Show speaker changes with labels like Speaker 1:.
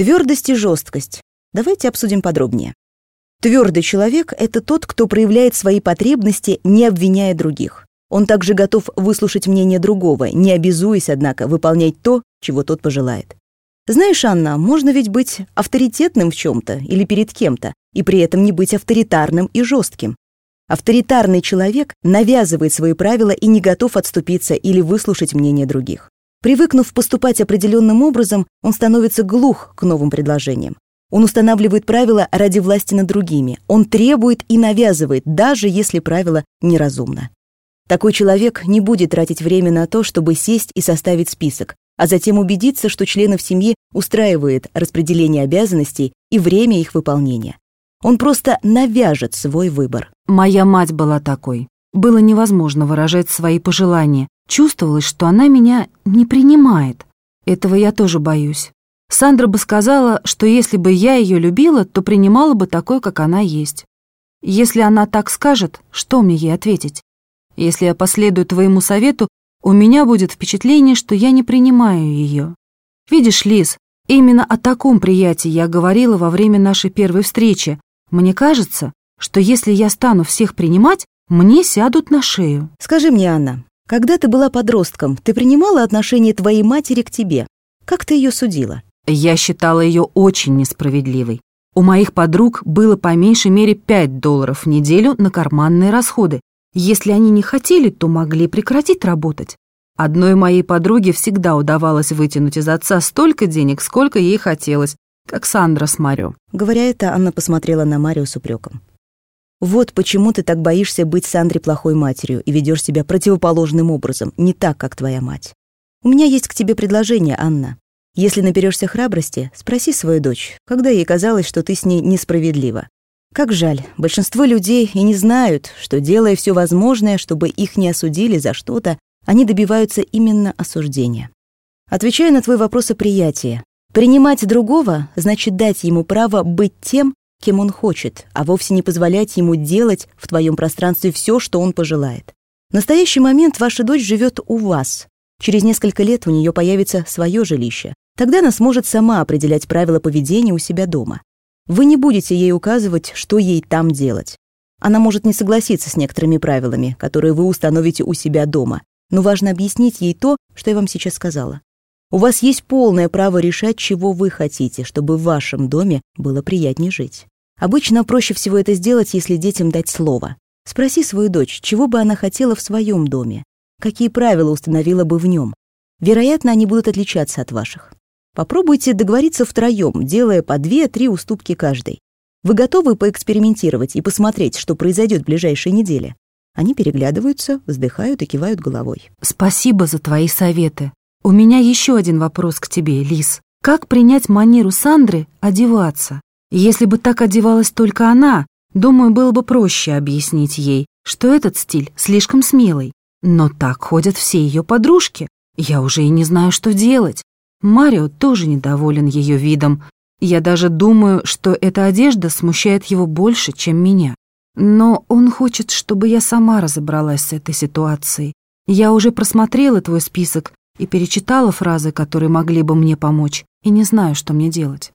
Speaker 1: Твердость и жесткость. Давайте обсудим подробнее. Твердый человек — это тот, кто проявляет свои потребности, не обвиняя других. Он также готов выслушать мнение другого, не обязуясь, однако, выполнять то, чего тот пожелает. Знаешь, Анна, можно ведь быть авторитетным в чем-то или перед кем-то, и при этом не быть авторитарным и жестким. Авторитарный человек навязывает свои правила и не готов отступиться или выслушать мнение других. Привыкнув поступать определенным образом, он становится глух к новым предложениям. Он устанавливает правила ради власти над другими. Он требует и навязывает, даже если правило неразумно. Такой человек не будет тратить время на то, чтобы сесть и составить список, а затем убедиться, что членов семьи устраивает распределение обязанностей и время их выполнения. Он просто навяжет свой выбор.
Speaker 2: Моя мать была такой. Было невозможно выражать свои пожелания. Чувствовалось, что она меня не принимает. Этого я тоже боюсь. Сандра бы сказала, что если бы я ее любила, то принимала бы такой, как она есть. Если она так скажет, что мне ей ответить? Если я последую твоему совету, у меня будет впечатление, что я не принимаю ее. Видишь, Лиз, именно о таком приятии я говорила во время нашей первой встречи. Мне кажется, что если я стану всех принимать, мне сядут на шею.
Speaker 1: Скажи мне, Анна, когда ты была подростком, ты принимала отношение твоей матери к тебе? Как ты ее судила?
Speaker 2: Я считала ее очень несправедливой. У моих подруг было по меньшей мере 5 долларов в неделю на карманные расходы, если они не хотели, то могли прекратить работать. Одной моей подруге всегда удавалось вытянуть из отца столько денег, сколько ей хотелось, как Сандра с Марио.
Speaker 1: Говоря это, Анна посмотрела на Марио с упреком. «Вот почему ты так боишься быть Сандре плохой матерью и ведешь себя противоположным образом, не так, как твоя мать. У меня есть к тебе предложение, Анна. Если наберешься храбрости, спроси свою дочь, когда ей казалось, что ты с ней несправедлива. Как жаль, большинство людей и не знают, что, делая все возможное, чтобы их не осудили за что-то, они добиваются именно осуждения. Отвечая на твой вопрос о приятии, принимать другого значит дать ему право быть тем, кем он хочет, а вовсе не позволять ему делать в твоем пространстве все, что он пожелает. В настоящий момент ваша дочь живет у вас. Через несколько лет у нее появится свое жилище. Тогда она сможет сама определять правила поведения у себя дома. Вы не будете ей указывать, что ей там делать. Она может не согласиться с некоторыми правилами, которые вы установите у себя дома, но важно объяснить ей то, что я вам сейчас сказала. У вас есть полное право решать, чего вы хотите, чтобы в вашем доме было приятнее жить. Обычно проще всего это сделать, если детям дать слово. Спроси свою дочь, чего бы она хотела в своем доме, какие правила установила бы в нем. Вероятно, они будут отличаться от ваших. Попробуйте договориться втроем, делая по две-три уступки каждой. Вы готовы поэкспериментировать и посмотреть, что произойдет в ближайшие недели? Они переглядываются, вздыхают и кивают головой.
Speaker 2: Спасибо за твои советы. У меня еще один вопрос к тебе, Лис. Как принять манеру Сандры одеваться? Если бы так одевалась только она, думаю, было бы проще объяснить ей, что этот стиль слишком смелый. Но так ходят все ее подружки. Я уже и не знаю, что делать. Марио тоже недоволен ее видом. Я даже думаю, что эта одежда смущает его больше, чем меня. Но он хочет, чтобы я сама разобралась с этой ситуацией. Я уже просмотрела твой список и перечитала фразы, которые могли бы мне помочь, и не знаю, что мне делать.